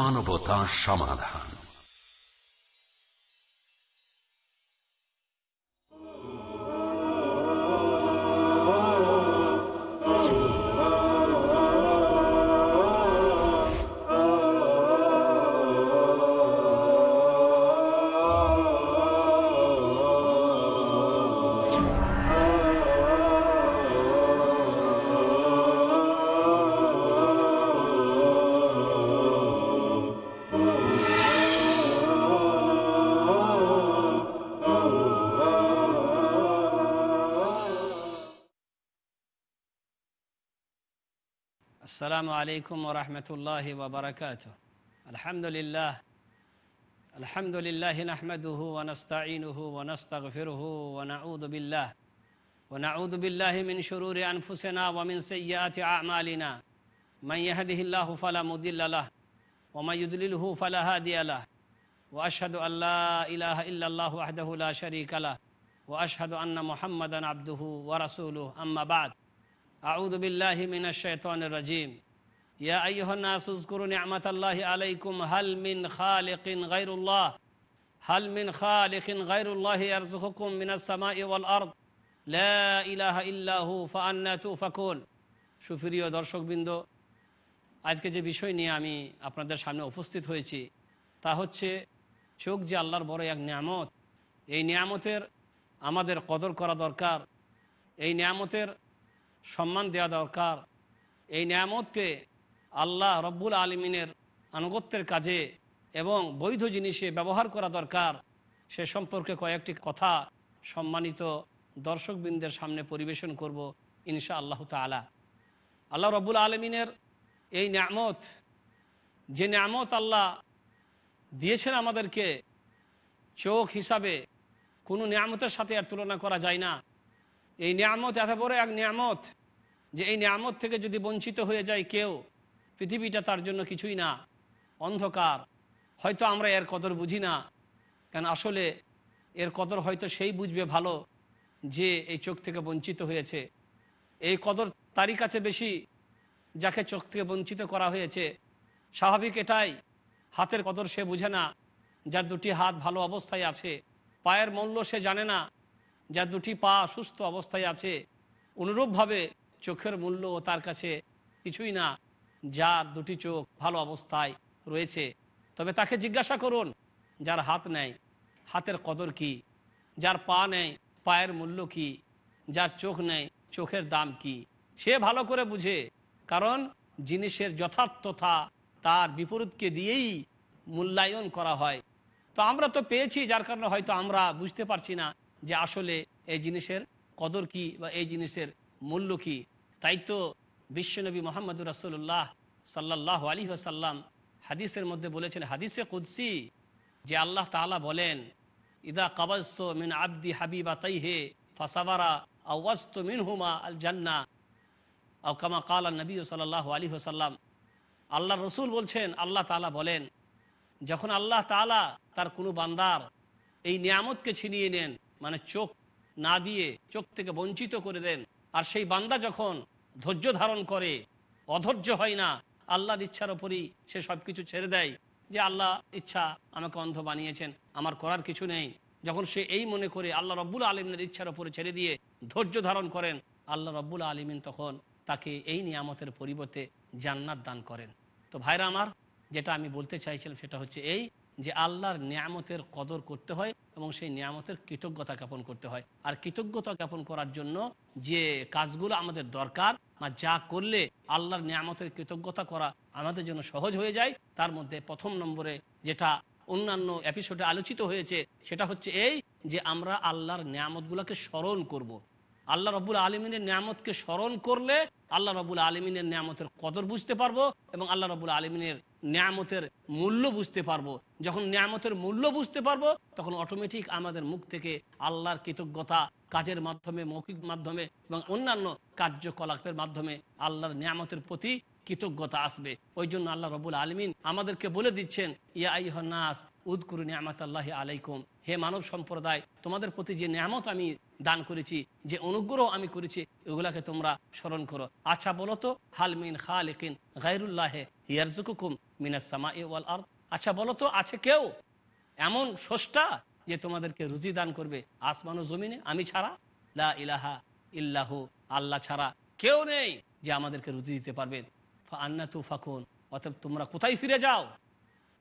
মানবতা সমাধান। عليكم ورحمة الله وبركاته. الحمد لله. الحمد لله نحمده ونستعينه ونستغفره ونعوذ بالله. ونعوذ بالله من شرور أنفسنا ومن سيئات أعمالنا. من يهده الله فلا مضل له ومن يضلله فلا هادي له. وأشهد أن لا إله إلا الله وحده لا شريك له. وأشهد أن محمدا عبده ورسوله. أما بعد أعوذ بالله من الشيطان الرجيم. ইয়া আইহনাসুজ করুন আমাত আল্লাহ আলাইকুম, হাল মিন খালেকিন গাইরুল্লাহ হাল মিন খালেকিন গাইরুল্লাহ আরজুহুকুম মিনাসমা ইউল আর্দ, লা ইলাহা ইল্লাহু ফান্না তুফাকুন। সুপ্রিয় দর্শকবৃন্দ, আজকে যে বিষয় নিয়ে আমি আপনাদের সামনে উপস্থিত হয়েছি, তা হচ্ছে চোখ যে আল্লাহর বড় এক নিয়ামত, এই নিয়ামতের আমাদের কদর করা দরকার, এই নিয়ামতের সম্মান দেওয়া দরকার, এই নিয়ামতকে আল্লাহ রব্বুল আলমিনের আনুগত্যের কাজে এবং বৈধ জিনিসে ব্যবহার করা দরকার। সে সম্পর্কে কয়েকটি কথা সম্মানিত দর্শকবৃন্দের সামনে পরিবেশন করব ইনশা আল্লাহ তালা আল্লাহ রব্বুল আলমিনের এই নিয়ামত, যে নিয়ামত আল্লাহ দিয়েছেন আমাদেরকে, চোখ হিসাবে কোনো নিয়ামতের সাথে আর তুলনা করা যায় না। এই নিয়ামত এত বড় এক নিয়ামত যে এই নিয়ামত থেকে যদি বঞ্চিত হয়ে যায় কেউ পৃথিবীটা তার জন্য কিছুই না, অন্ধকার। হয়তো আমরা এর কদর বুঝি না কেন আসলে এর কদর হয়তো সেই বুঝবে ভালো যে এই চোখ থেকে বঞ্চিত হয়েছে। এই কদর তারই কাছে বেশি যাকে চোখ থেকে বঞ্চিত করা হয়েছে। স্বাভাবিক এটাই, হাতের কদর সে বুঝে না, যার দুটি হাত ভালো অবস্থায় আছে। পায়ের মূল্য সে জানে না, যার দুটি পা সুস্থ অবস্থায় আছে। অনুরূপভাবে চোখের মূল্য তার কাছে কিছুই না। যার দুটি চোখ ভালো অবস্থায় রয়েছে, তবে তাকে জিজ্ঞাসা করুন, যার হাত নেয় হাতের কদর কি? যার পা নেয় পায়ের মূল্য কি? যার চোখ নেয় চোখের দাম কি? সে ভালো করে বুঝে, কারণ জিনিসের যথার্থতা তার বিপরীতকে দিয়েই মূল্যায়ন করা হয়। তো আমরা তো পেয়েছি, যার কারণে হয়তো আমরা বুঝতে পারছি না যে আসলে এই জিনিসের কদর কি বা এই জিনিসের মূল্য কি। তাই তো বিশ্বনবী মোহাম্মদুর রাসুল্লাহ সাল্লাহ আলী সাল্লাম হাদিসের মধ্যে বলেছেন, হাদিসে কুদ্সি যে আল্লাহ তালা বলেন, ইদা কাবাস্ত মিন আব্দি হাবিবা তাইহে ফাসাবারা আওয়াস্ত মিন হুমা আল জান্না আও কামা কালা নবী সাল্লাহ আলী সাল্লাম আল্লাহ রসুল বলছেন, আল্লাহ তালা বলেন, যখন আল্লাহ তালা তার কোনো বান্দার এই নিয়ামতকে ছিনিয়ে নেন মানে চোখ না দিয়ে, চোখ থেকে বঞ্চিত করে দেন, আর সেই বান্দা যখন ধৈর্য ধারণ করে, অধৈর্য হয় না। আল্লাহর ইচ্ছার ওপরই সে সব কিছু ছেড়ে দেয় যে, আল্লাহ, ইচ্ছা আমাকে অন্ধ বানিয়েছেন, আমার করার কিছু নেই। যখন সে এই মনে করে আল্লাহ রব্বুল আলমিনের ইচ্ছার ওপরে ছেড়ে দিয়ে ধৈর্য ধারণ করেন, আল্লাহ রব্বুল আলমিন তখন তাকে এই নিয়ামতের পরিবর্তে জান্নাত দান করেন। তো ভাইরা আমার, যেটা আমি বলতে চাইছিলাম সেটা হচ্ছে এই যে আল্লাহর নিয়ামতের কদর করতে হয় এবং সেই নিয়ামতের কৃতজ্ঞতা জ্ঞাপন করতে হয় আর কৃতজ্ঞতা জ্ঞাপন করার জন্য যে কাজগুলো আমাদের দরকার বা যা করলে আল্লাহর নিয়ামতের কৃতজ্ঞতা করা আমাদের জন্য সহজ হয়ে যায়, তার মধ্যে প্রথম নম্বরে যেটা অন্যান্য এপিসোডে আলোচিত হয়েছে, সেটা হচ্ছে এই যে আমরা আল্লাহর নিয়ামতগুলোকে স্মরণ করব। আল্লাহ রবুল আলমিনের নিয়ামতকে স্মরণ করলে আল্লাহ রবুল আলমিনের নিয়ামতের কদর বুঝতে পারব এবং আল্লাহ রবুল আলমিনের নিয়ামতের মূল্য বুঝতে পারব। যখন নিয়ামতের মূল্য বুঝতে পারব, তখন অটোমেটিক আমাদের মুখ থেকে আল্লাহর কৃতজ্ঞতা কাজের মাধ্যমে, মৌখিক মাধ্যমে এবং অন্যান্য কার্যকলাপের মাধ্যমে আল্লাহর নিয়ামতের প্রতি কৃতজ্ঞতা আসবে। ওই জন্য আল্লাহ রবুল আলমিন আমাদেরকে বলে দিচ্ছেন, ইয়া আইহনাস উদকুরু নিয়ামত আল্লাহ আলাইকুম। হে মানব সম্প্রদায়, তোমাদের প্রতি যে নিয়ামত আমি দান করেছি, যে অনুগ্রহ আমি করেছি, এগুলাকে তোমরা স্মরণ করো। আচ্ছা বলো তো হালমিন খালিকিন গাইরুল্লাহে ইয়ারজুকুকুম মিনাসামা ওয়াল আর আচ্ছা বলো তো, আছে কেউ এমন সষ্টা যে তোমাদেরকে রুজি দান করবে আসমান ও জমিনে? আমি ছাড়া? লা ইলাহা ইল্লাহু, আল্লাহ ছাড়া কেউ নেই যে আমাদেরকে রুজি দিতে পারবেন আন্না তু ফাকুন অতএব তোমরা কোথায় ফিরে যাও?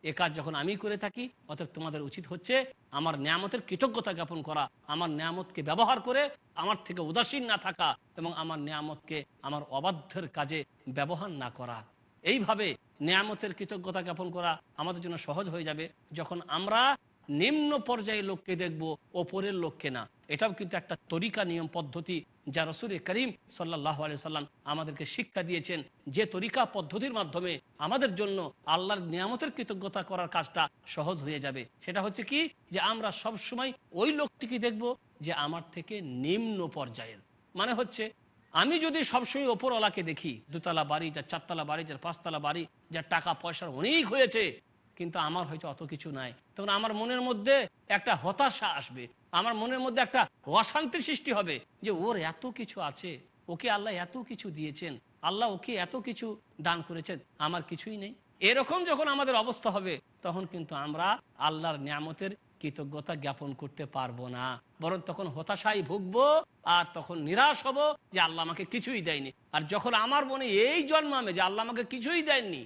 এ কাজ যখন আমি করে থাকি, অতএব তোমাদের উচিত হচ্ছে আমার নিয়ামতের কৃতজ্ঞতা জ্ঞাপন করা, আমার নিয়ামতকে ব্যবহার করে আমার থেকে উদাসীন না থাকা এবং আমার নিয়ামতকে আমার অবাধ্যের কাজে ব্যবহার না করা। এইভাবে নিয়ামতের কৃতজ্ঞতা জ্ঞাপন করা আমাদের জন্য সহজ হয়ে যাবে। যখন আমরা নিম্ন পর্যায়ের লোককে দেখব, ওপরের লোককে না। এটাও কিন্তু একটা তরিকা, নিয়ম, পদ্ধতি যা রসুল করিম সাল্লাহ সাল্লাম আমাদেরকে শিক্ষা দিয়েছেন যে তরিকা পদ্ধতির মাধ্যমে আমাদের জন্য আল্লাহর নিয়ামতের কৃতজ্ঞতা করার কাজটা সহজ হয়ে যাবে। সেটা হচ্ছে কি? যে আমরা সব সময় ওই লোকটিকে দেখব যে আমার থেকে নিম্ন পর্যায়ের। মানে হচ্ছে, আমি যদি সবসময় ওপরওয়ালাকে দেখি, দুতলা বাড়ি, যার চারতলা বাড়ি, যার পাঁচতলা বাড়ি, যার টাকা পয়সার অনেক হয়েছে, কিন্তু আমার হয়তো অত কিছু নাই। তখন আমার মনের মধ্যে একটা হতাশা আসবে। আমার মনের মধ্যে একটা অশান্তির সৃষ্টি হবে যে ওর এত কিছু আছে, ওকে আল্লাহ এত কিছু দিয়েছেন, আল্লাহ ওকে এত কিছু দান করেছেন, আমার কিছুই নেই। এরকম যখন আমাদের অবস্থা হবে, তখন কিন্তু আমরা আল্লাহর নিয়ামতের কৃতজ্ঞতা জ্ঞাপন করতে পারব না। বরং তখন হতাশাই ভুগবো আর তখন নিরাশ হব যে আল্লাহ আমাকে কিছুই দেয়নি। আর যখন আমার মনে এই জন্মাবে যে আল্লাহ আমাকে কিছুই দেয়নি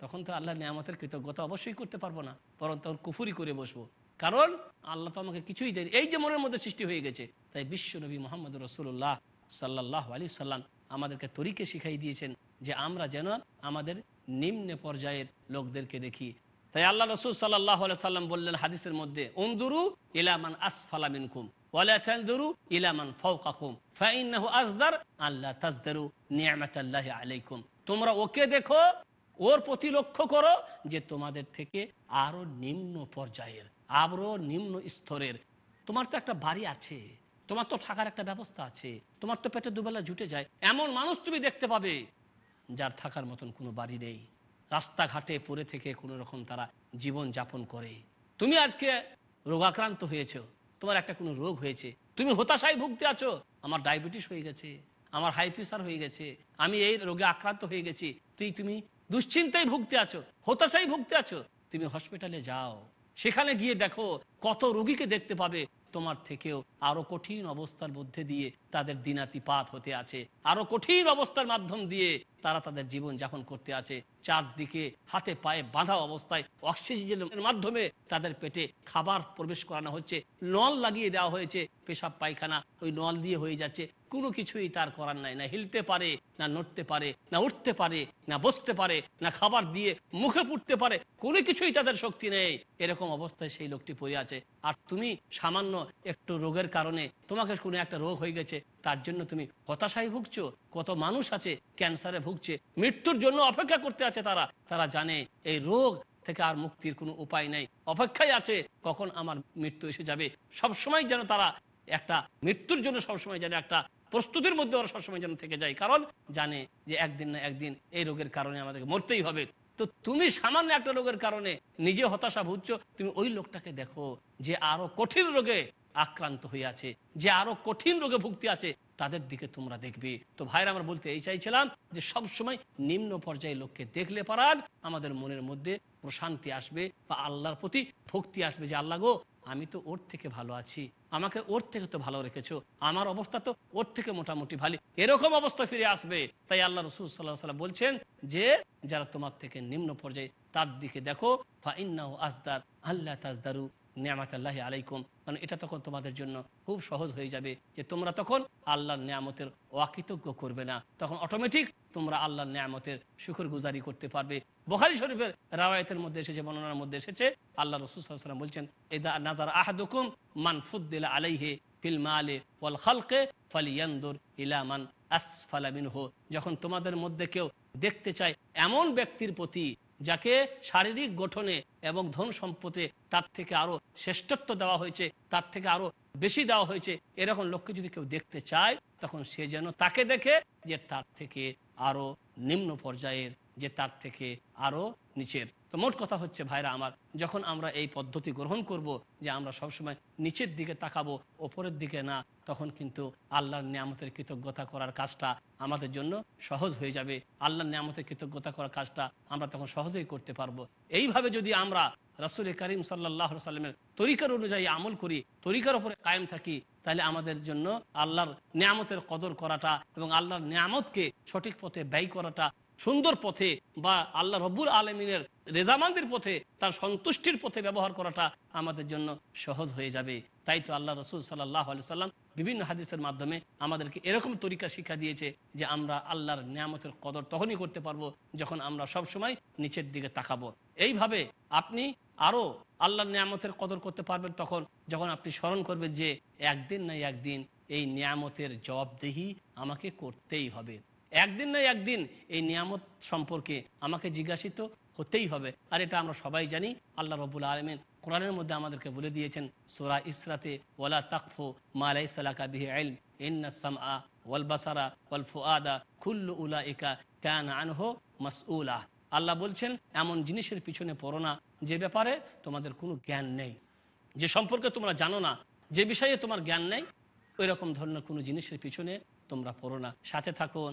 তখন তো আল্লাহ নিয়ামতের কৃতজ্ঞতা অবশ্যই করতে পারব না, বরং তখন কুফুরি করে বসবো। কারণ আল্লাহ তো আমাকে কিছুই দেয়নি। এই যে মনের মধ্যে সৃষ্টি হয়ে গেছে, তাই বিশ্ব নবী মোহাম্মদ রসুল্লাহ সাল্লাহ আলী সাল্লাম আমাদেরকে তরিকে শিখাই দিয়েছেন যে আমরা যেন আমাদের নিম্ন পর্যায়ের লোকদেরকে দেখি। তাই আল্লাহ রসুল সাল্লাহ সাল্লাম বললেন হাদিসের মধ্যে, উন্দুরু ইলামান আসফালা মিনকুম, ওয়ালা ইলামান ফাওকাকুম ফাইন্নাহু আসদার আল্লাহ তাজদারু নিয়ামাতাল্লাহি আলাইকুম। তোমরা ওকে দেখো, ওর প্রতি লক্ষ্য করো যে তোমাদের থেকে আরও নিম্ন পর্যায়ের আরও নিম্ন স্তরের। তোমার তো একটা বাড়ি আছে, তোমার তো থাকার একটা ব্যবস্থা আছে, তোমার তো পেটে দুবেলা জুটে যায়, এমন মানুষ তুমি দেখতে পাবে যার থাকার মতন কোনো বাড়ি নেই। রাস্তাঘাটে পড়ে থেকে কোনো রকম তারা জীবন যাপন করে। তুমি আজকে রোগাক্রান্ত হয়েছ, তোমার একটা কোনো রোগ হয়েছে, তুমি হতাশায় ভুগতে আছো, আমার ডায়াবেটিস হয়ে গেছে, আমার হাই প্রেশার হয়ে গেছে, আমি এই রোগে আক্রান্ত হয়ে গেছি, তুই, তুমি দুশ্চিন্তায় ভুগতে আছো, হতাশায় ভুগতে আছো, তুমি হসপিটালে যাও। সেখানে গিয়ে দেখো কত রোগীকে দেখতে পাবে। তোমার থেকেও আরও কঠিন অবস্থার মধ্যে দিয়ে তাদের দিনাতিপাত হতে আছে। আরও কঠিন অবস্থার মাধ্যম দিয়ে তারা তাদের জীবন যাপন করতে আছে। চারদিকে হাতে পায়ে বাঁধা অবস্থায় অক্সিজেনের মাধ্যমে তাদের পেটে খাবার প্রবেশ করানো হচ্ছে। নল লাগিয়ে দেওয়া হয়েছে। পেশাব পায়খানা ওই নল দিয়ে হয়ে যাচ্ছে। কোনো কিছুই তার করার নাই, না হিলতে পারে, না নড়তে পারে, না উঠতে পারে, না বসতে পারে, না খাবার দিয়ে মুখে পুড়তে পারে, কোনো কিছুই তাদের শক্তি নেই। এরকম অবস্থায় সেই লোকটি পড়ে আছে। আর তুমি সামান্য একটু রোগের কারণে তোমাকে কোনো একটা রোগ হয়ে গেছে, তার জন্য তুমি হতাশায় ভুগছো, কত মানুষ আছে ক্যান্সারে ভুগছে, মৃত্যুর জন্য অপেক্ষা করতে আছে তারা। তারা জানে এই রোগ থেকে আর মুক্তির কোনো উপায় নেই। অপেক্ষায় আছে কখন আমার মৃত্যু এসে যাবে। সব সময় যেন তারা একটা মৃত্যুর জন্য সবসময় যেন একটা প্রস্তুতির মধ্যে ওরা সবসময় যেন থেকে যায়, কারণ জানে যে একদিন না একদিন এই রোগের কারণে আমাদেরকে মরতেই হবে। তো তুমি সামান্য একটা রোগের কারণে নিজে হতাশা ভুগছো, তুমি ওই লোকটাকে দেখো যে আরও কঠিন রোগে আক্রান্ত হয়ে আছে, যে আরও কঠিন রোগে ভুগতে আছে, তাদের দিকে তোমরা দেখবে। তো ভাইরা আমরা বলতে এই চাইছিলাম যে সব সময় নিম্ন পর্যায়ে লোককে দেখলে পারান, আমাদের মনের মধ্যে প্রশান্তি আসবে বা আল্লাহর প্রতি ভক্তি আসবে যে, আল্লাহ গো আমি তো ওর থেকে ভালো আছি। আমাকে ওর থেকে তো ভালো রেখেছো। আমার অবস্থা তো ওর থেকে মোটামুটি ভালো। এরকম অবস্থা ফিরে আসবে। তাই আল্লাহ রসুল সাল্লাহ সাল্লাম বলছেন যে, যারা তোমার থেকে নিম্ন পর্যায়ে, তার দিকে দেখো। ফা আসদার আল্লাহ তাজদারু। নিয়ামাত আল্লাহ আলাইকুম। কারণ এটা তখন তোমাদের জন্য খুব সহজ হয়ে যাবে যে তোমরা তখন আল্লাহর নিয়ামতের অকৃতজ্ঞ করবে না। তখন অটোমেটিক তোমরা আল্লাহর নিয়ামতের শুকর গুজারি করতে পারবে। বখারি শরীফের রাওয়ায়তের মধ্যে এসেছে, বর্ণনার মধ্যে এসেছে, আল্লাহ রসুল সাল্লাম বলছেন এদা নাজার আহাদুকুম মান ফুদ্দিল আলাইহে ফিল মালে ওয়াল খালকে ফালিয়ান্দুর ইলামান আসফালা মিনহু। যখন তোমাদের মধ্যে কেউ দেখতে চায় এমন ব্যক্তির প্রতি যাকে শারীরিক গঠনে এবং ধন সম্পদে তার থেকে আরও শ্রেষ্ঠত্ব দেওয়া হয়েছে, তার থেকে আরও বেশি দেওয়া হয়েছে, এরকম লোককে যদি কেউ দেখতে চায়, তখন সে যেন তাকে দেখে যে তার থেকে আরও নিম্ন পর্যায়ের, যে তার থেকে আরও নিচের। তো মোট কথা হচ্ছে, ভাইরা আমার, যখন আমরা এই পদ্ধতি গ্রহণ করব যে আমরা সবসময় নিচের দিকে তাকাবো, ওপরের দিকে না, তখন কিন্তু আল্লাহর নিয়ামতের কৃতজ্ঞতা করার কাজটা আমাদের জন্য সহজ হয়ে যাবে। আল্লাহর নিয়ামতের কৃতজ্ঞতা করার কাজটা আমরা তখন সহজেই করতে পারব। এইভাবে যদি আমরা রাসুল করিম সাল্লাহ সাল্লামের তরিকার অনুযায়ী আমল করি, তরিকার ওপরে কায়েম থাকি, তাহলে আমাদের জন্য আল্লাহর নিয়ামতের কদর করাটা এবং আল্লাহর নিয়ামতকে সঠিক পথে ব্যয় করাটা সুন্দর পথে বা আল্লাহ রব্বুল আলমিনের রেজামান্দের পথে, তার সন্তুষ্টির পথে ব্যবহার করাটা আমাদের জন্য সহজ হয়ে যাবে। তাই তো আল্লাহ রসুল সাল্লাহ সাল্লাম বিভিন্ন হাদিসের মাধ্যমে আমাদেরকে এরকম তরিকা শিক্ষা দিয়েছে যে আমরা আল্লাহর নিয়ামতের কদর তখনই করতে পারব যখন আমরা সব সময় নিচের দিকে তাকাবো। এইভাবে আপনি আরও আল্লাহর নিয়ামতের কদর করতে পারবেন তখন যখন আপনি স্মরণ করবেন যে একদিন না একদিন এই নিয়ামতের জবাবদেহি আমাকে করতেই হবে। একদিন না একদিন এই নিয়ামত সম্পর্কে আমাকে জিজ্ঞাসিত হতেই হবে। আর এটা আমরা সবাই জানি, আল্লাহ রবুল আলমিন কোরআনের মধ্যে আমাদেরকে বলে দিয়েছেন, সোরা ইসরাতে, ওয়ালা তাকফু মালাই সালাকা বিহি আইল ইন্না সামআ ওয়াল বাসারা ওয়াল ফুআদা কুল্লু উলাইকা কান আনহু মাসউলা। আল্লাহ বলছেন, এমন জিনিসের পিছনে পড়ো না, যে ব্যাপারে তোমাদের কোনো জ্ঞান নেই। যে সম্পর্কে তোমরা জানো না, যে বিষয়ে তোমার জ্ঞান নেই ওই রকম ধরনের কোনো জিনিসের পিছনে তোমরা পড়ো না। সাথে থাকুন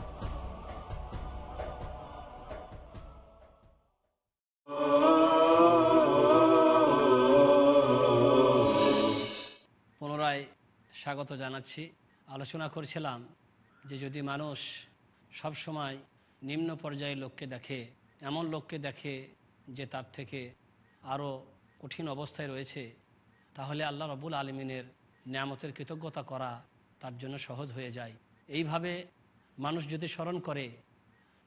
স্বাগত জানাচ্ছি। আলোচনা করছিলাম যে যদি মানুষ সব সময় নিম্ন পর্যায়ের লোককে দেখে, এমন লোককে দেখে যে তার থেকে আরও কঠিন অবস্থায় রয়েছে, তাহলে আল্লাহ রবুল আলমিনের নিয়ামতের কৃতজ্ঞতা করা তার জন্য সহজ হয়ে যায়। এইভাবে মানুষ যদি স্মরণ করে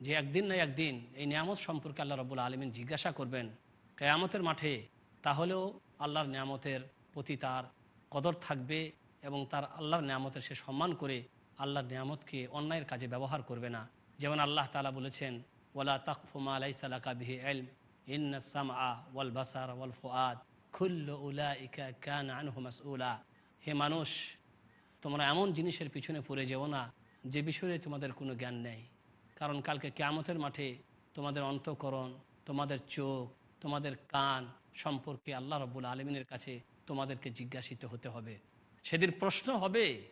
যে একদিন না একদিন এই নিয়ামত সম্পর্কে আল্লাহ রবুল আলমিন জিজ্ঞাসা করবেন কেয়ামতের মাঠে, তাহলেও আল্লাহর নিয়ামতের প্রতি তার কদর থাকবে এবং তার আল্লাহর নিয়ামতের সে সম্মান করে আল্লাহর নিয়ামতকে অন্যায়ের কাজে ব্যবহার করবে না। যেমন আল্লাহ তালা বলেছেন, ওয়ালা তাকফুমা আলাই সালাকা বিহি এলম ইন্নাসাম আ ওয়াল বাসার ওয়াল ফুয়াদ খুল্ল উলা ইকা কান আনহু মাসউলা। হে মানুষ, তোমরা এমন জিনিসের পিছনে পড়ে যেও না যে বিষয়ে তোমাদের কোনো জ্ঞান নেই। কারণ কালকে কেয়ামতের মাঠে তোমাদের অন্তঃকরণ, তোমাদের চোখ, তোমাদের কান সম্পর্কে আল্লাহ রব্বুল আলমিনের কাছে তোমাদেরকে জিজ্ঞাসিত হতে হবে। সেদিন প্রশ্ন হবে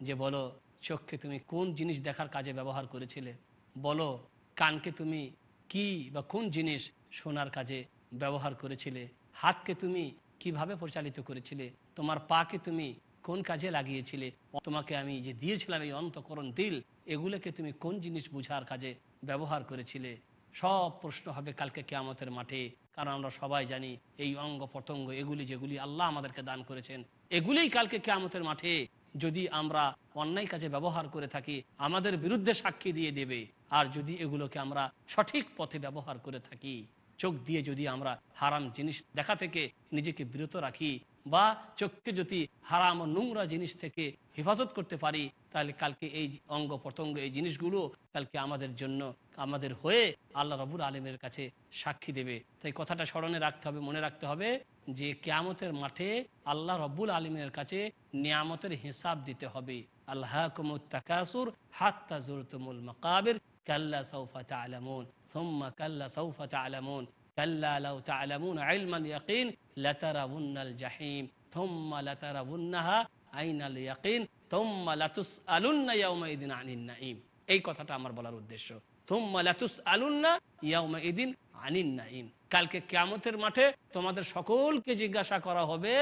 যে বলো, চোখকে তুমি কোন জিনিস দেখার কাজে ব্যবহার করেছিলে? বলো, কানকে তুমি কি বা কোন জিনিস শোনার কাজে ব্যবহার করেছিলে? হাতকে তুমি কীভাবে পরিচালিত করেছিলে? তোমার পাকে তুমি কোন কাজে লাগিয়েছিলে? তোমাকে আমি যে দিয়েছিলাম এই অন্তকরণ দিল, এগুলোকে তুমি কোন জিনিস বুঝার কাজে ব্যবহার করেছিলে? সব প্রশ্ন হবে কালকে কেয়ামতের মাঠে। কারণ আমরা সবাই জানি এই অঙ্গ প্রত্যঙ্গ, এগুলি যেগুলি আল্লাহ আমাদেরকে দান করেছেন, এগুলিই কালকে কেয়ামতের মাঠে। যদি আমরা অন্যায় কাজে ব্যবহার করে থাকি, আমাদের বিরুদ্ধে সাক্ষী দিয়ে দেবে, আর যদি এগুলোকে আমরা সঠিক পথে ব্যবহার করে থাকি, চোখ দিয়ে যদি আমরা হারাম জিনিস দেখা থেকে নিজেকে বিরত রাখি, বা চোখকে যদি হারাম ও নোংরা জিনিস থেকে হেফাজত করতে পারি, তাহলে কালকে এই অঙ্গ প্রত্যঙ্গ, এই জিনিসগুলো কালকে আমাদের জন্য আমাদের হয়ে আল্লাহ রাবুল আলমের কাছে সাক্ষী দেবে। তাই কথাটা স্মরণে রাখতে হবে, মনে রাখতে হবে যে কেয়ামতের মাঠে আল্লাহ রব্বুল আলমের কাছে নিয়ামতের হিসাব দিতে হবে। আল্লাহ আইলমান জাহিম আলুন্না এই কথাটা আমার বলার উদ্দেশ্য। কালকে কেয়ামতের মাঠে তোমাদের সকলকে জিজ্ঞাসা করা হবে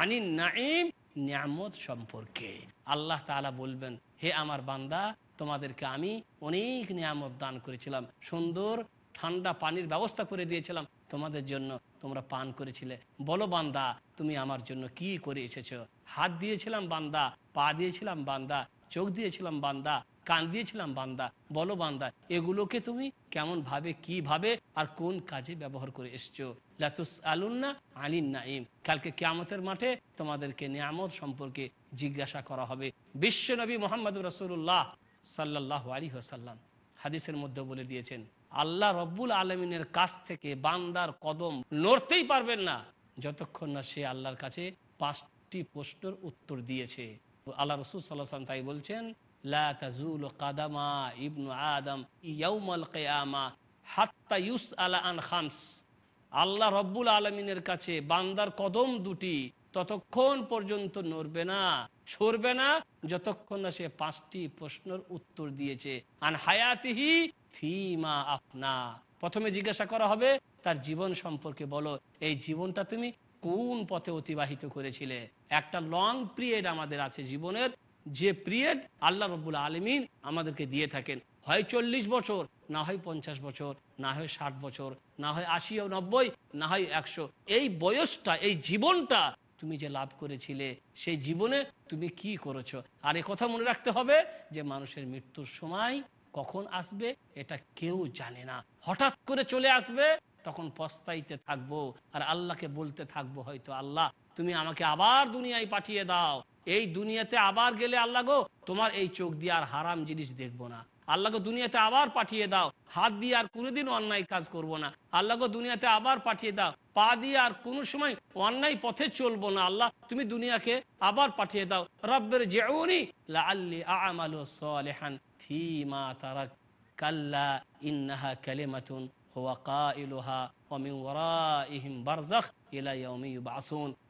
আনিন নাইম নিয়ামত সম্পর্কে। আল্লাহ তালা বলবেন, হে আমার বান্দা, তোমাদেরকে আমি অনেক নিয়ামত দান করেছিলাম। সুন্দর ঠান্ডা পানির ব্যবস্থা করে দিয়েছিলাম। তোমাদের জন্য তোমরা পান করেছিলে। বলো বান্দা, তুমি আমার জন্য কি করে এসেছ? হাত দিয়েছিলাম বান্দা, পা দিয়েছিলাম বান্দা, চোখ দিয়েছিলাম বান্দা কান দিয়েছিলাম বান্দা, বলো বান্দা, এগুলোকে তুমি কেমন ভাবে কীভাবে আর কোন কাজে ব্যবহার করে এসছো? লাতুস আলুন্না আলিন নাইম কালকে কিয়ামতের মাঠে তোমাদেরকে নিয়ামত সম্পর্কে জিজ্ঞাসা করা হবে। বিশ্ব নবী মোহাম্মদ রসুল্লাহ সাল্লাহ আলী হাসাল্লাম হাদিসের মধ্যে বলে দিয়েছেন, আল্লাহ রব্বুল আলমিনের কাছ থেকে বান্দার কদম নড়তেই পারবেন না, যতক্ষণ না সে আল্লাহর কাছে পাঁচটি প্রশ্নের উত্তর দিয়েছে। আল্লাহ রসুল সাল্লাহ তাই বলছেন আল্লাহ রব্বুল আলমিনের কাছে বান্দার কদম দুটি ততক্ষণ পর্যন্ত নড়বে না, সরবে না, যতক্ষণ না সে পাঁচটি প্রশ্নের উত্তর দিয়েছে। আন হায়াতিহি ফিমা আপনা প্রথমে জিজ্ঞাসা করা হবে, তার জীবন সম্পর্কে বলো, এই জীবনটা তুমি কোন পথে অতিবাহিত করেছিলে? একটা লং পিরিয়ড আমাদের আছে জীবনের যে পিরিয়ড আল্লাহ রব্বুল আলমিন আমাদেরকে দিয়ে থাকেন। হয় চল্লিশ বছর, না হয় পঞ্চাশ বছর, না হয় ষাট বছর, না হয় আশি ও নব্বই, না হয় একশো। এই বয়সটা, এই জীবনটা তুমি যে লাভ করেছিলে, সেই জীবনে তুমি কি করেছ? আর এ কথা মনে রাখতে হবে যে মানুষের মৃত্যুর সময় কখন আসবে, এটা কেউ জানে না। হঠাৎ করে চলে আসবে, তখন পস্তাইতে থাকব, আর আল্লাহকে বলতে থাকব হয়তো, আল্লাহ, তুমি আমাকে আবার দুনিয়ায় পাঠিয়ে দাও। এই দুনিয়াতে আবার গেলে আল্লাহ গো, তোমার এই চোখ দিয়ে আর হারাম জিনিস দেখব না। আল্লাহকে দুনিয়াতে আবার পাঠিয়ে দাও। হাত দিয়ে আর কোনোদিন অন্যায় কাজ করব না। আল্লাহকে দুনিয়াতে আবার পাঠিয়ে দাও। পা দিয়ে আর কোনো সময় অন্যায় পথে চলবো না। আল্লাহ, তুমি দুনিয়াকে আবার পাঠিয়ে দাও। রব্বের ফীমা তারাক কাল্লা ইন্নাহা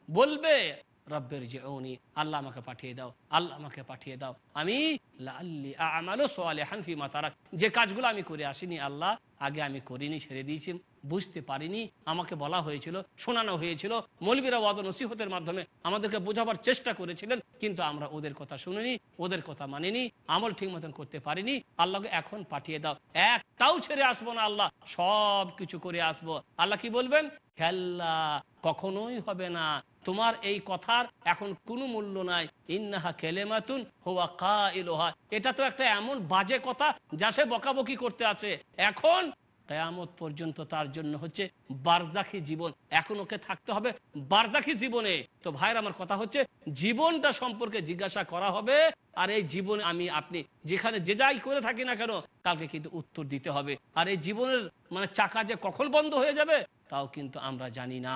বলবে রব্বের জেউনি আল্লাহ আমাকে পাঠিয়ে দাও, আল্লাহ আমাকে পাঠিয়ে দাও। আমি লাল্লি আমালও সোয়ালেহান ফিমা তারাক। যে কাজগুলো আমি করে আসিনি, আল্লাহ, আগে আমি করিনি, ছেড়ে দিয়েছি, বুঝতে পারিনি। আমাকে বলা হয়েছিল, শোনানো হয়েছিল। মৌলবীরা ওয়াদ নসিহতের মাধ্যমে আমাদেরকে বোঝাবার চেষ্টা করেছিলেন, কিন্তু আমরা ওদের কথা শুনিনি, ওদের কথা মানিনি, আমল ঠিক মতন করতে পারিনি। আল্লাহকে এখন পাঠিয়ে দাও। একটাও ছেড়ে আসব না, আল্লাহ সব কিছু করে আসব। আল্লাহ কি বলবেন? খেল্লা, কখনোই হবে না। তোমার এই কথার এখন কোনো মূল্য নাই। ইন্নাহা কেলেমাতুন হোয়া কা ইলোহা এটা তো একটা এমন বাজে কথা যা সে বকাবকি করতে আছে। এখন কেয়ামত পর্যন্ত তার জন্য হচ্ছে বারজাখি জীবন। এখন ওকে থাকতে হবে বারজাখি জীবনে। তো ভাইয়ের আমার কথা হচ্ছে, জীবনটা সম্পর্কে জিজ্ঞাসা করা হবে, আর এই জীবনে আমি, আপনি যেখানে যে যাই করে থাকি না কেন, কালকে কিন্তু উত্তর দিতে হবে। আর এই জীবনের মানে চাকা যে কখন বন্ধ হয়ে যাবে, তাও কিন্তু আমরা জানি না।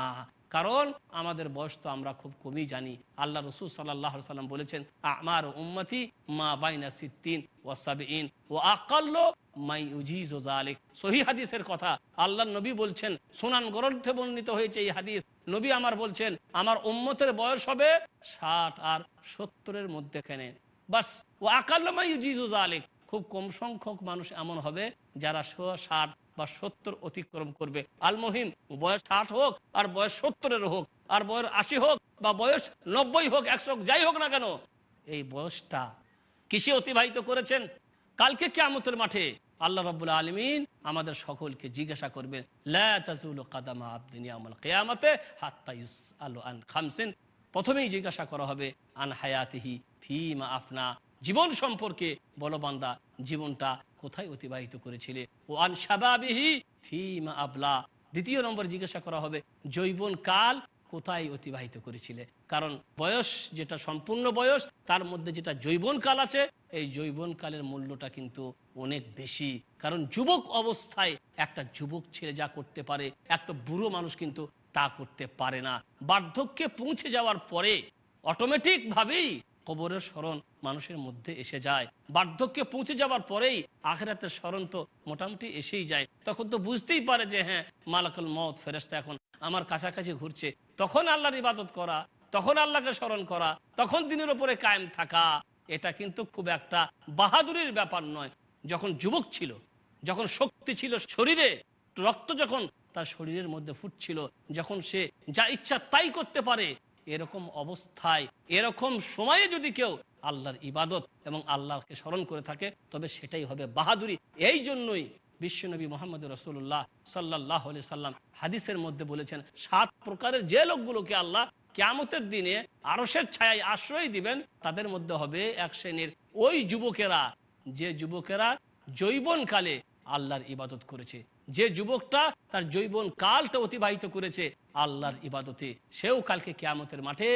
কারণ আমাদের বয়স তো আমরা খুব কমই জানি। আল্লাহ রসুল সাল্লাহ সাল্লাম বলেছেন, আমার উম্মতি মা বাইনা সিদ্দিন ও সাবিন ও আকাল্ল মাই উজিজ সহি হাদিসের কথা। আল্লাহ নবী বলছেন, সোনান গ্রন্থে বর্ণিত হয়েছে এই হাদিস। নবী আমার বলছেন, আমার উম্মতের বয়স হবে ষাট আর সত্তরের মধ্যে কেনে বাস ও আকাল্ল মাই উজিজ ও জালেক খুব কম সংখ্যক মানুষ এমন হবে যারা ষাট বা সত্তর অতিক্রম করবে। আল মহিম বয়স ষাট হোক, আর বয়স সত্তরের হোক, আর বয়স আশি হোক, বা বয়স নব্বই হোক, একশো যাই হোক না কেন, এই বয়সটা কিসে অতিবাহিত করেছেন? কালকে কেয়ামতের মাঠে আল্লাহ রব্বুল আলমিন আমাদের সকলকে জিজ্ঞাসা করবেন প্রথমেই জিজ্ঞাসা করা হবে, আন হায়াতিহি ফিমা আফনা? জীবন সম্পর্কে বলবান্দা জীবনটা কোথায় অতিবাহিত করেছিলে? ও আন সাবাবিহি ফিমা আবলা। দ্বিতীয় নম্বর জিজ্ঞাসা করা হবে জৈবন কাল কোথায় অতিবাহিত করেছিলে? কারণ বয়স যেটা সম্পূর্ণ বয়স, তার মধ্যে যেটা যৌবন কাল আছে, এই যৌবন কালের মূল্যটা কিন্তু অনেক বেশি। কারণ যুবক অবস্থায় একটা যুবক ছেলে যা করতে পারে, একটা বুড়ো মানুষ কিন্তু তা করতে পারে না। বার্ধক্যে পৌঁছে যাওয়ার পরে অটোমেটিক ভাবেই কবরের স্মরণ মানুষের মধ্যে এসে যায়। বার্ধক্যে পৌঁছে যাওয়ার পরেই আখেরাতের স্মরণ তো মোটামুটি এসেই যায়। তখন তো বুঝতেই পারে যে হ্যাঁ মালাকুল মত ফেরেস্তা এখন আমার কাছাকাছি ঘুরছে। তখন আল্লাহর ইবাদত করা, তখন আল্লাহকে স্মরণ করা, তখন দিনের উপরে কায়েম থাকা, এটা কিন্তু খুব একটা বাহাদুরির ব্যাপার নয়। যখন যুবক ছিল, যখন শক্তি ছিল শরীরে, রক্ত যখন তার শরীরের মধ্যে ফুটছিল, যখন সে যা ইচ্ছা তাই করতে পারে, এরকম অবস্থায়, এরকম সময়ে যদি কেউ আল্লাহর ইবাদত এবং আল্লাহকে স্মরণ করে থাকে, তবে সেটাই হবে বাহাদুরি। এই জন্যই বিশ্বনবী মোহাম্মদ রসুল্লাহ সাল্লাহ আলি সাল্লাম হাদিসের মধ্যে বলেছেন, সাত প্রকারের যে লোকগুলোকে আল্লাহ কেয়ামতের দিনে আরসের ছায় আশ্রয় দিবেন, তাদের মধ্যে হবে এক শ্রেণির ওই যুবকেরা, যে যুবকেরা যৌবনকালে আল্লাহর ইবাদত করেছে। যে যুবকটা তার জৈবন কালটা অতিবাহিত করেছে আল্লাহর ইবাদতে, সেও কালকে কেয়ামতের মাঠে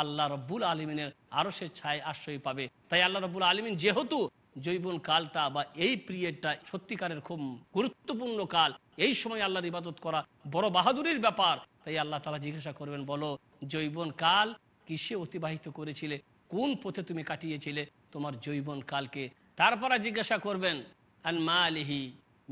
আল্লাহ রব্বুল আলমিনের আরও সে ছায় আশ্রয় পাবে। তাই আল্লাহ রব্বুল আলমিন যেহেতু জৈবন কালটা বা এই পিরিয়ডটা সত্যিকারের খুব গুরুত্বপূর্ণ কাল, এই সময় আল্লাহর ইবাদত করা বড় বাহাদুরির ব্যাপার। তাই আল্লাহ তালা জিজ্ঞাসা করবেন, বলো, জৈবন কাল কিসে অতিবাহিত করেছিলে? কোন পথে তুমি কাটিয়েছিলে তোমার জৈবন কালকে? তারপরে জিজ্ঞাসা করবেন, আন মা আলিহি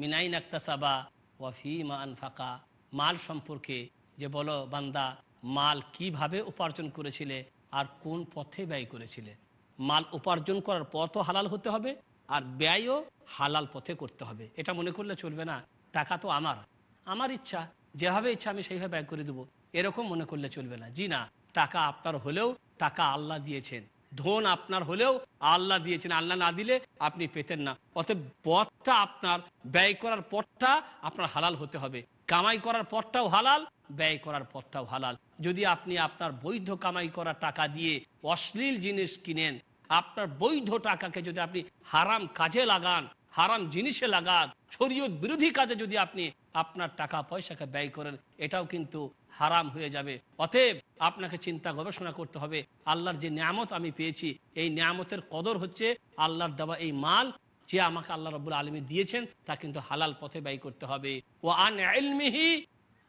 মিনাইন আক্তাসাবা ওয়াফি মা আন ফাঁকা মাল সম্পর্কে যে বলো, বান্দা মাল কীভাবে উপার্জন করেছিলে আর কোন পথে ব্যয় করেছিলে? মাল উপার্জন করার পথও হালাল হতে হবে আর ব্যয়ও হালাল পথে করতে হবে। এটা মনে করলে চলবে না। টাকা তো আমার। আমার ইচ্ছা, যেভাবে ইচ্ছা আমি সেইভাবে ব্যয় করে দেবো। এরকম মনে করলে চলবে না। জি না, টাকা আপনার হলেও টাকা আল্লাহ দিয়েছেন। ধন আপনার হলেও আল্লাহ দিয়েছেন। আল্লাহ না দিলে আপনি পেতেন না। অতএব পথটা আপনার, ব্যয় করার পথটা আপনার হালাল হতে হবে। কামাই করার পথটাও হালাল, ব্যয় করার পথটাও হালাল। যদি আপনি আপনার বৈধ কামাই করা টাকা দিয়ে অশ্লীল জিনিস কিনেন, আপনার বৈধ টাকাকে যদি আপনি হারাম কাজে লাগান, হারাম জিনিসে লাগান, শরীয়ত বিরোধী কাজে যদি আপনি আপনার টাকা, পয়সাকে ব্যয় করেন, এটাও কিন্তু হারাম হয়ে যাবে। অতএব আপনাকে চিন্তা গবেষণা করতে হবে, আল্লাহর যে নিয়ামত আমি পেয়েছি, এই নিয়ামতের কদর হচ্ছে আল্লাহর দেওয়া এই মাল যে আমাকে আল্লাহ রবুল আলমী দিয়েছেন, তা কিন্তু হালাল পথে ব্যয় করতে হবে। ও আন এলমিহি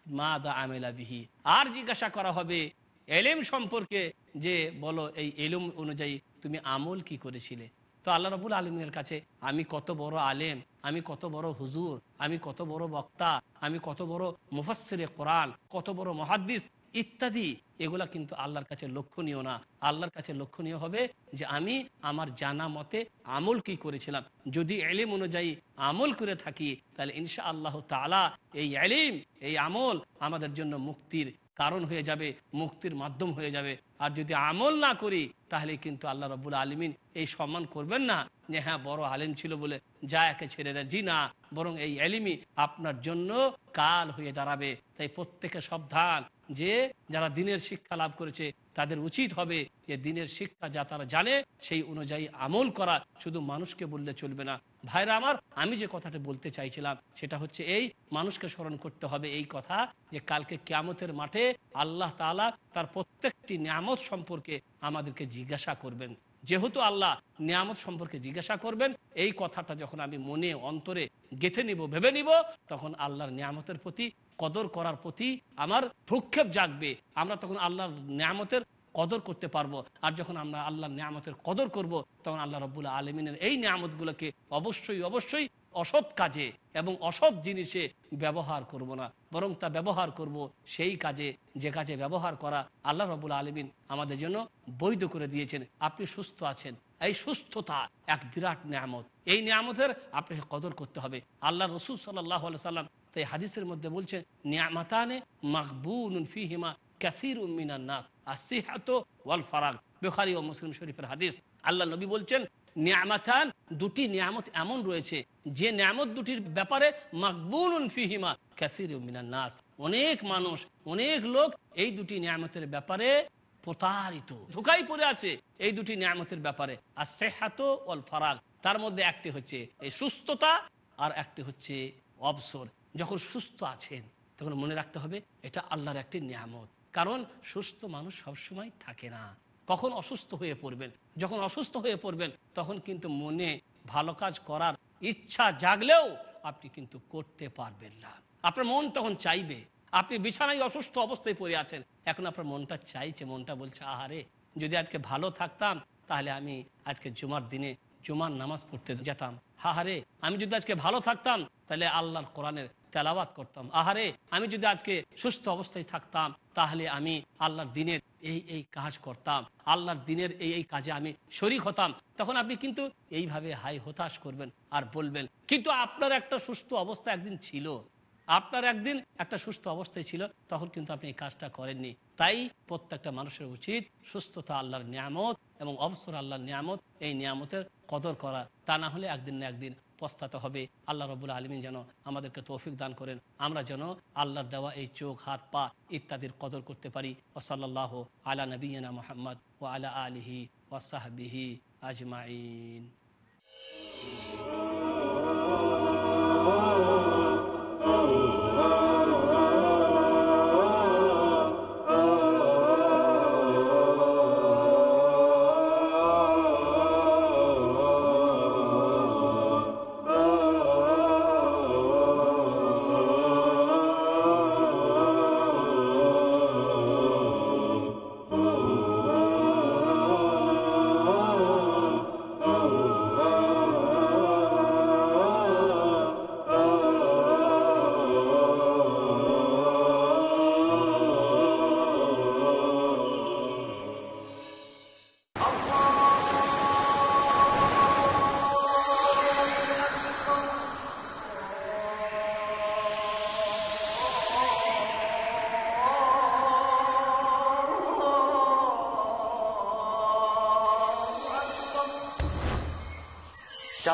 মা দা আমেলা বিহি। আর জিজ্ঞাসা করা হবে এলেম সম্পর্কে যে, বলো এই এলুম অনুযায়ী তুমি আমল কি করেছিলে? তো আল্লাহ রবুল আলমের কাছে, আমি কত বড় আলেম, আমি কত বড় হুজুর, আমি কত বড় বক্তা, আমি কত বড় মুফাসিরে কোরআন, কত বড় মহাদ্দিস ইত্যাদি, এগুলা কিন্তু আল্লাহর কাছে লক্ষণীয় না। আল্লাহর কাছে লক্ষণীয় হবে যে আমি আমার জানা মতে আমল কি করেছিলাম। যদি এলিম অনুযায়ী আমল করে থাকি, তাহলে ইনশা আল্লাহ তালা এই এলিম, এই আমল আমাদের জন্য মুক্তির কারণ হয়ে যাবে, মুক্তির মাধ্যম হয়ে যাবে। আর যদি আমল না করি, তাহলে কিন্তু আল্লাহ রবুল আলমিন এই সম্মান করবেন না যে হ্যাঁ বড় আলিম ছিল বলে যা একে ছেড়ে দেয়, জি না। বরং এই এলিমি আপনার জন্য কাল হয়ে দাঁড়াবে। তাই প্রত্যেকে সাবধান যে যারা দিনের শিক্ষা লাভ করেছে, তাদের উচিত হবে যে দিনের শিক্ষা যা তারা জানে, সেই অনুযায়ী আমল করা। শুধু মানুষকে বললে চলবে না। ভাইরা আমার, আমি যে কথাটা বলতে চাইছিলাম, সেটা হচ্ছে এই, মানুষকে স্মরণ করতে হবে এই কথা যে কালকে ক্যামতের মাঠে আল্লাহ তালা তার প্রত্যেকটি নিয়ামত সম্পর্কে আমাদেরকে জিজ্ঞাসা করবেন। যেহেতু আল্লাহ নিয়ামত সম্পর্কে জিজ্ঞাসা করবেন, এই কথাটা যখন আমি মনে, অন্তরে গেথে নিব, ভেবে নিব, তখন আল্লাহর নিয়ামতের প্রতি কদর করার প্রতি আমার ভ্রুক্ষেপ জাগবে। আমরা তখন আল্লাহর নিয়ামতের কদর করতে পারব। আর যখন আমরা আল্লাহর নিয়ামতের কদর করব, তখন আল্লাহ রব্বুল্লা আলমিনের এই নিয়ামতগুলোকে অবশ্যই অবশ্যই অসৎ কাজে এবং অসৎ জিনিসে ব্যবহার করব না। বরং তা ব্যবহার করব সেই কাজে, যে কাজে ব্যবহার করা আল্লাহ রবুল আলমিন আমাদের জন্য বৈধ করে দিয়েছেন। আপনি সুস্থ আছেন। এই সুস্থতা এক বিরাট নিয়ামত। এই নিয়ামতের আপনাকে কদর করতে হবে। আল্লাহ রসুল সাল্লাহ সাল্লাম তাই হাদিসের মধ্যে বলছেন নিয়ামতানে মাকবুন ফিহিমা কাসির উম্মিনান নাস আসিহাত ওয়াল ফারাগ। বেখারি ও মুসলিম শরীফের হাদিস। আল্লাহ নবী বলছেন, নিয়ামাতান, দুটি নিয়ামত এমন রয়েছে, যে নিয়ামত দুটির ব্যাপারে মাকবুল ফিহিমা কাসির উম্মিনান নাস। অনেক মানুষ, অনেক লোক এই দুটি নিয়ামতের ব্যাপারে প্রতারিত, ধোকাই পড়ে আছে এই দুটি নিয়ামতের ব্যাপারে। আর সেহাত ওয়াল ফারাক তার মধ্যে একটি হচ্ছে এই সুস্থতা আর একটি হচ্ছে অবসর। যখন সুস্থ আছেন, তখন মনে রাখতে হবে এটা আল্লাহর একটি নিয়ামত। কারণ সুস্থ মানুষ সবসময় থাকে না। কখন অসুস্থ হয়ে পড়বেন? যখন অসুস্থ হয়ে পড়বেন, তখন কিন্তু মনে ভালো কাজ করার ইচ্ছা জাগলেও আপনি কিন্তু করতে পারবেন না। আপনার মন তখন চাইবে। আপনি বিছানায় অসুস্থ অবস্থায় পড়ে আছেন, এখন আপনার মনটা চাইছে, মনটা বলছে, আহারে, যদি আজকে ভালো থাকতাম, তাহলে আমি আজকে জুমার দিনে জুমার নামাজ পড়তে যেতাম। হাহারে, আমি যদি আজকে ভালো থাকতাম, তাহলে আল্লাহর কোরআনের তেলাবাত করতাম। আহারে, আমি যদি আজকে সুস্থ অবস্থায় থাকতাম, তাহলে আমি আল্লাহর দিনের এই এই কাজ করতাম। আল্লাহর দিনের এই এই কাজে আমি শরিক হতাম। তখন আপনি কিন্তু এইভাবে হাই হতাশ করবেন আর বলবেন, কিন্তু আপনার একটা সুস্থ অবস্থা একদিন ছিল। আপনার একদিন একটা সুস্থ অবস্থায় ছিল, তখন কিন্তু আপনি এই কাজটা করেননি। তাই প্রত্যেকটা মানুষের উচিত সুস্থতা আল্লাহর নিয়ামত এবং অবসর আল্লাহর নিয়ামত, এই নিয়ামতের কদর করা। তা না হলে একদিন না একদিন পস্তাতে হবে। আল্লাহ রবুল আলমিন যেন আমাদেরকে তৌফিক দান করেন। আমরা যেন আল্লাহর দেওয়া এই চোখ, হাত, পা ইত্যাদির কদর করতে পারি। ও সাল্লাহ আলা নবীনা মোহাম্মদ ও আলা আলিহি ওয়াসাহবিহি আজমাইন।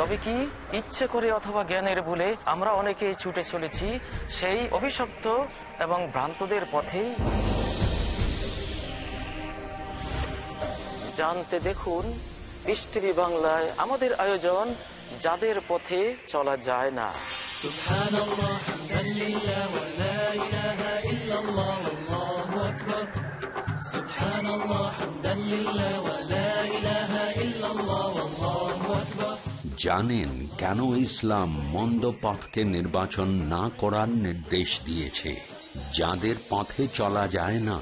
তবে কি ইচ্ছে করে অথবা জ্ঞানের ভুলে আমরা অনেকে ছুটে চলেছি সেই অভিশপ্ত এবং ভ্রান্তদের পথেই? জানতে দেখুন পৃষ্টিভি বাংলায় আমাদের আয়োজন, যাদের পথে চলা যায় না। জানেন কেন ইসলাম মন্দ পথকে নির্বাচন না করার নির্দেশ দিয়েছে। যাদের পথে চলা যায় না।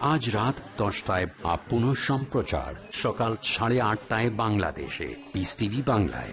আজ রাত দশটায় বা পুনঃ সম্প্রচার সকাল সাড়ে আটটায় বাংলাদেশে। পিস টিভি বাংলায়।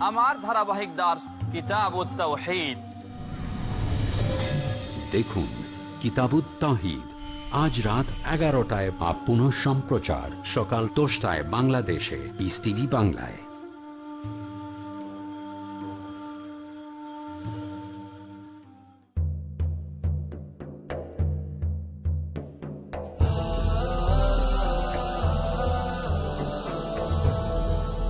আমার ধারাবাহিক দাস কিতাব দেখুন কিতাবুত্তাহিদ আজ রাত এগারোটায় বা পুনঃ সম্প্রচার সকাল দশটায় বাংলাদেশে টিভি বাংলায়।